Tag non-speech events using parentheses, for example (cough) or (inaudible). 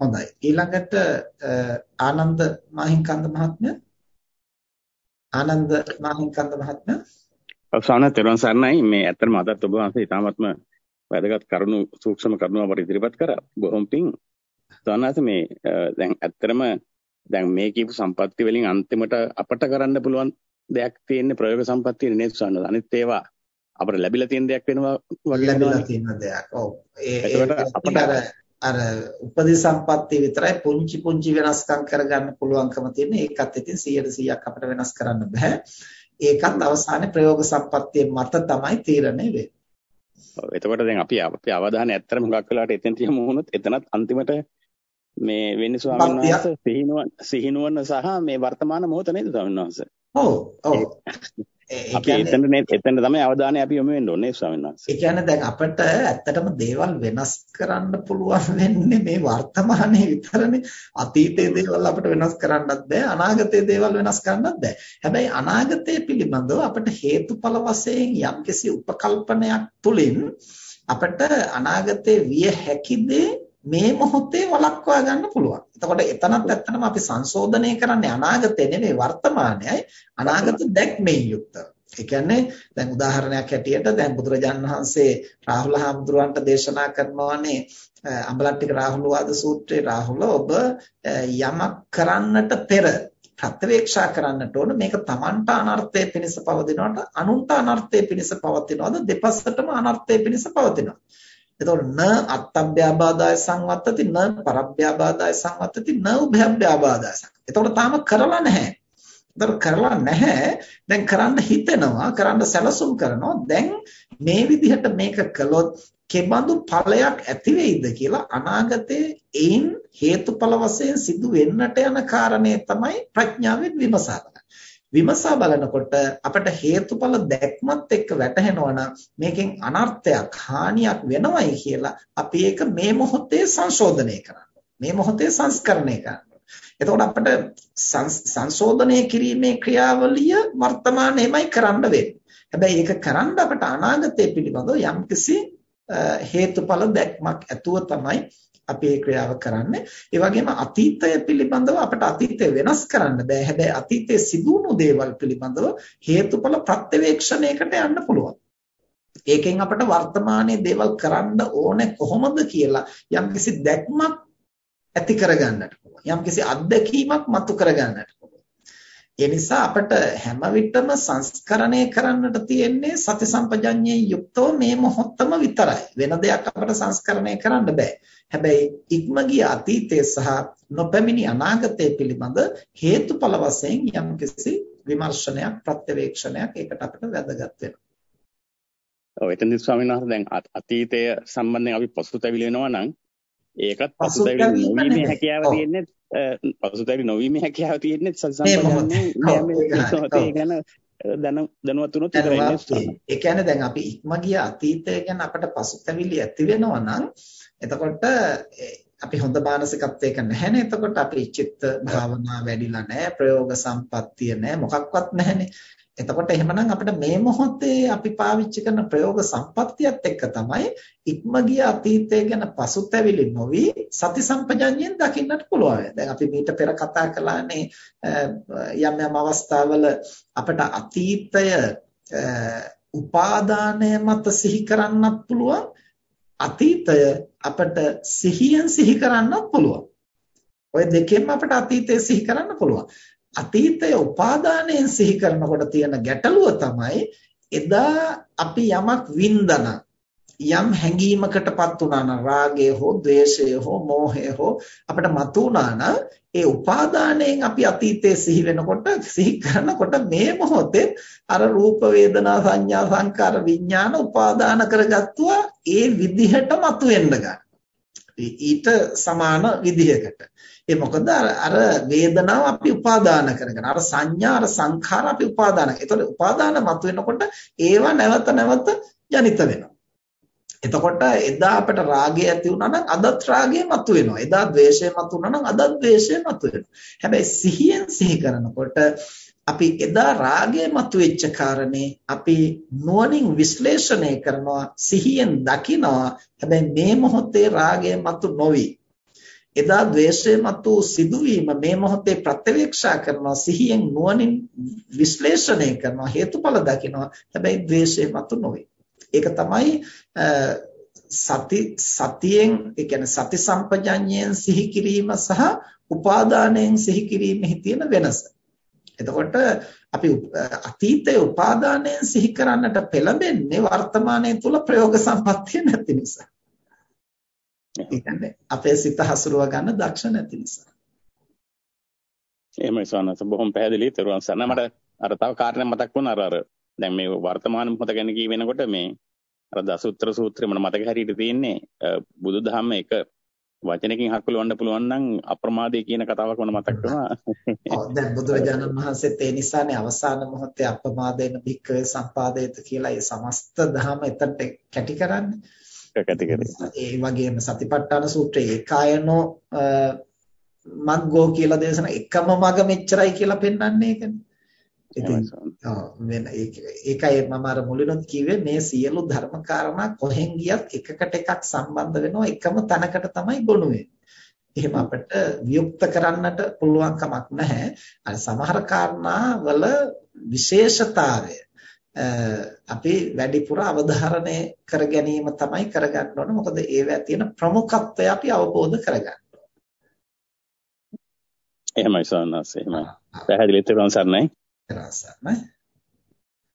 හොඳයි. ඊළඟට ආනන්ද මහින්කන්ද මහත්මයා ආනන්ද මහින්කන්ද මහත්මයා සාන තෙරුවන් සරණයි මේ ඇත්තටම අදත් ඔබ වහන්සේ ඉතාමත්ම වැදගත් කරුණු සූක්ෂම කරුණු අපට ඉදිරිපත් කරා. බොහොම පිං. සානස මේ දැන් ඇත්තටම දැන් මේ කියපු සම්පත්තිය වලින් අන්තිමට අපට කරන්න පුළුවන් දෙයක් තියෙන්නේ ප්‍රයෝග සම්පත්තිය නේ සානස. අනිත් ඒවා අපිට ලැබිලා තියෙන දෙයක් වෙනවා වගේ ලැබිලා තියෙන දෙයක්. ඔව්. ඒ අපිට අර උපදී සම්පත්තිය විතරයි පුංචි පුංචි වෙනස්කම් කරගන්න පුළුවන්කම තියෙන. ඒකත් ඉතින් 100%ක් අපිට වෙනස් කරන්න බෑ. ඒකත් අවසානයේ ප්‍රයෝග සම්පත්තිය මත තමයි තීරණය වෙන්නේ. එතකොට දැන් අපි අපේ අවධානය ඇත්තටම හුඟක් වෙලාවට එතෙන් තියමු වුණොත් එතනත් අන්තිමට මේ වෙන්නේ ස්වාමීන් වහන්සේ සිහිනුවන සිහිනුවන සහ මේ වර්තමාන මොහොත නේද ස්වාමීන් වහන්සේ? ඔව් ඔව්. අපි එතන එතන තමයි අවධානය අපි යොමු වෙන්න ඕනේ ස්වාමීන් වහන්සේ. ඒ කියන්නේ දැන් අපිට ඇත්තටම දේවල් වෙනස් කරන්න පුළුවන් වෙන්නේ මේ වර්තමානයේ විතරනේ. අතීතයේ දේවල් අපිට වෙනස් කරන්නත් බෑ. අනාගතයේ දේවල් වෙනස් කරන්නත් බෑ. හැබැයි අනාගතය පිළිබඳව අපිට හේතුඵල වශයෙන් යම්කිසි උපකල්පනයක් තුලින් අපිට අනාගතයේ විය හැකි දේ මේ මොහොතේ වළක්වා ගන්න පුළුවන්. එතකොට එතනත් ඇත්තටම අපි සංශෝධනය කරන්නේ අනාගතේ නෙමෙයි වර්තමානයයි අනාගත දැක්මෙන් යුක්තව. ඒ කියන්නේ දැන් උදාහරණයක් හැටියට දැන් බුදුරජාණන් වහන්සේ රාහුල හාමුදුරුවන්ට දේශනා කරනවානේ අඹලට්ටික රාහුල වාද සූත්‍රයේ රාහුල ඔබ යමක් කරන්නට පෙර ප්‍රත්‍යවේක්ෂා කරන්නට ඕන මේක Tamanට අනර්ථය පිණිස පවතිනවට අනුන්ට අනර්ථය පිණිස පවතිනවද දෙපසටම අනර්ථය පිණිස පවතිනවද එතකොට න අත්තභ්‍යාබාදාය සංවත්තති න පරභ්‍යාබාදාය සංවත්තති න උභයභ්‍යාබාදාය සංවත්තති. එතකොට තාම කරලා නැහැ. එතකොට කරලා නැහැ. දැන් කරන්න හිතෙනවා, කරන්න සැලසුම් කරනවා. දැන් මේ විදිහට මේක කළොත් කෙබඳු ඵලයක් ඇති වෙයිද කියලා අනාගතයේ ඒන් හේතුඵල වශයෙන් සිදු වෙන්නට යන කාරණේ තමයි ප්‍රඥාවෙන් විමසා බලන්නේ. විමසා බලනකොට අපට හේතුඵල දැක්මත් එක්ක වැටහෙනවා නම් මේකෙන් අනර්ථයක් හානියක් වෙනවයි කියලා අපි ඒක මේ මොහොතේ සංශෝධනය කරන්න. මේ මොහොතේ සංස්කරණය කරන්න. එතකොට අපිට සංශෝධනය කිරීමේ ක්‍රියාවලිය වර්තමානයේමයි කරන්න වෙන්නේ. හැබැයි ඒක කරන්න අපට අනාගතය පිළිබඳව යම්කිසි හේතුඵල දැක්මක් ඇතුව තමයි අපි මේ ක්‍රියාව කරන්නේ. ඒ වගේම අතීතය පිළිබඳව අපිට අතීතය වෙනස් කරන්න බෑ. හැබැයි අතීතයේ සිදුණු දේවල් පිළිබඳව හේතුඵල ප්‍රත්‍යවේක්ෂණයකට යන්න පුළුවන්. ඒකෙන් අපිට වර්තමානයේ දේවල් කරන්න ඕනේ කොහොමද කියලා යම්කිසි දැක්මක් ඇති කරගන්නට පුළුවන්. යම්කිසි අත්දැකීමක් මතු කරගන්නට ඒ නිසා අපිට හැම විටම සංස්කරණය කරන්නට තියෙන්නේ සති සම්පජඤ්ඤේ යුක්තව මේ මොහොතම විතරයි. වෙන දෙයක් අපිට සංස්කරණය කරන්න බෑ. හැබැයි ඉක්ම ගිය අතීතයේ සහ නොපැමිණි අනාගතයේ පිළිබඳ හේතුඵල වශයෙන් යම්කිසි විමර්ශනයක් ප්‍රත්‍යවේක්ෂණයක් ඒකට අපිට වැදගත් වෙනවා. ඔව් එතනදි ස්වාමීන් වහන්සේ දැන් අතීතය සම්බන්ධයෙන් අපි පසුතැවිලි වෙනවා නම් ඒකත් පසුතැවිලි නොවීමේ හැකියාව තියෙන්නේ. පසුතැවිලි නොවීමේ හැකියාව තියෙන්නේ සම්සම්පදන්නේ ගැන දැනුවත් වුණොත් විතරයි ඒ කියන්නේ දැන් අපි ඉක්ම ගිය අතීතය ගැන අපට පසුතැවිලි ඇති වෙනවා නම් එතකොට අපි හොඳ මානසිකත්වයක නැහැනේ එතකොට අපි චිත්ත භාවනා වැඩිලා නැහැ ප්‍රයෝග සම්පත්තිය නැහැ. මොකක්වත් නැහැනේ එතකොට එහෙමනම් අපිට මේ මොහොතේ අපි පාවිච්චි කරන ප්‍රයෝග සම්පත්තියත් එක්ක තමයි ඉක්ම ගිය අතීතය ගැන පසුතැවිලි නොවි සති සම්පජඤ්ඤයෙන් දකින්නට පුළුවන්. දැන් අපි මීට පෙර කතා කළානේ යම් යම් අවස්ථාවල අපිට අතීතය උපාදානය මත සිහි කරන්නත් පුළුවන්. අතීතය අපිට සිහියෙන් සිහි කරන්නත් පුළුවන්. ඔය දෙකෙන්ම අපිට අතීතය සිහි කරන්න පුළුවන්. අතීතය උපාදානයෙන් සිහි කරනකොට තියෙන ගැටලුව තමයි එදා අපි යමක් වින්දන යම් හැඟීමකටපත් වුණා නම් රාගය හෝ ද්වේෂය හෝ මෝහය හෝ අපිට මතුණා නම් ඒ උපාදානයෙන් අපි අතීතයේ සිහි වෙනකොට සිහි කරනකොට මේ මොහොතේ අර රූප වේදනා සංඥා සංකාර විඥාන උපාදාන කරගත්තුවා ඒ විදිහට මතුවෙන්න ගන්න. ඊට සමාන විදිහකට. ඒ මොකද අර වේදනාව අපි උපාදාන කරගෙන අර සංඥා අර සංඛාර අපි උපාදාන. ඒතකොට උපාදාන මතුවෙනකොට ඒවා නැවත නැවත ජනිත වෙනවා. එතකොට එදා අපට රාගය ඇති වුණා නම් අදත් රාගය මතුවෙනවා. එදා ද්වේෂය මතුවුණා නම් අදත් ද්වේෂය මතුවෙනවා. හැබැයි සිහියෙන් සිහි කරනකොට අපි එදා රාගය මතුවෙච්ච කාරණේ අපි නුවණින් විශ්ලේෂණය කරනවා සිහියෙන් දකිනවා. හැබැයි මේ මොහොතේ රාගය මතු නොවි. එදා ද්වේෂය මතු සිදුවීම මේ මොහොතේ ප්‍රත්‍යවේක්ෂා කරනවා සිහියෙන් නුවණින් විශ්ලේෂණය කරනවා හේතුඵල දකිනවා. හැබැයි ද්වේෂය මතු නොවේ. ඒක තමයි සති සතියෙන් ඒ කියන්නේ සති සම්පජඤ්ඤයෙන් සිහි කිරීම සහ උපාදානයෙන් සිහි කිරීමෙහි තියෙන වෙනස. එතකොට අපි අතීතයේ උපාදානයෙන් සිහි කරන්නට පෙළඹෙන්නේ වර්තමානයේ තුල ප්‍රයෝග සම්පත්තිය නැති නිසා. කියන්නේ අපේ සිත හසුරුව ගන්න දක්ෂ නැති නිසා. එහෙමයි සවනස බොහොම පැහැදිලි තරුවන් සන්න මට අර තව කාරණයක් මතක් වුණා අර අර දැන් මේ වර්තමාන මොහොත ගැන කී වෙනකොට මේ අර දසුත්‍ර සූත්‍රය මට මතක හැටියට තියෙන්නේ බුදුදහම එක වචනකින් හකුලවන්න පුළුවන් නම් අප්‍රමාදයේ කියන කතාවක් මට මතක් වුණා. (laughs) ඔව් දැන් බුදුරජාණන් වහන්සේත් ඒ නිසානේ අවසාන මොහොතේ අප්‍රමාදේන භික්කවේ සම්පාදේත කියලා ඒ සමස්ත ධහම එතනට කැටි කරන්නේ. කැටි කරේ. ඒ වගේම සතිපට්ඨාන සූත්‍රයේ ඒකායනෝ මග්ගෝ කියලා දේශන එකම මග මෙච්චරයි කියලා පෙන්වන්නේ ඒකනේ. ඉතින් වෙන ඒකයි මම අර මුලිනුත් කිව්වේ මේ සියලු ධර්ම කාරණා කොහෙන් ගියත් එකකට එකක් සම්බන්ධ වෙනවා එකම තැනකට තමයි ගොනු එහෙම අපිට වියුක්ත කරන්නට පුළුවන් කමක් නැහැ. අර සමහර කාරණා වල විශේෂතාවය අපි වැඩිපුර අවධාරණය කර ගැනීම තමයි කරගන්න ඕන. මොකද ඒවැ තියෙන ප්‍රමුඛත්වය අපි අවබෝධ කරගන්න ඕන. එහෙමයි සන්නස් එහෙමයි. පැහැදිලිව තේරුම් ගන්නයි. රසයි